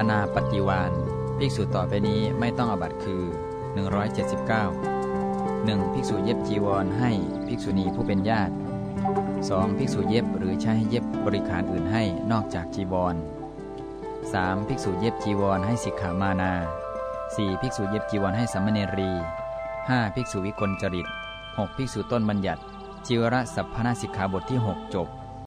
อนาปฏิวานภิกษุต่อไปนี้ไม่ต้องอบัตคือ 179 1. ภิกษุเย็บจีวรให้ภิกษุณีผู้เป็นญาติ 2. ภิกษุเย็บหรือใช้ให้เย็บบริการอื่นให้นอกจากจีวร 3. ภิกษุเย็บจีวรให้สิกขามานา 4. ภิกษุเย็บจีวรให้สัมมเนรี 5. ภิกษุวิกลจริต 6. ภิกษุต้นบัญญัติจิวรสัพพนาสิกขาบทที่ 6 จบ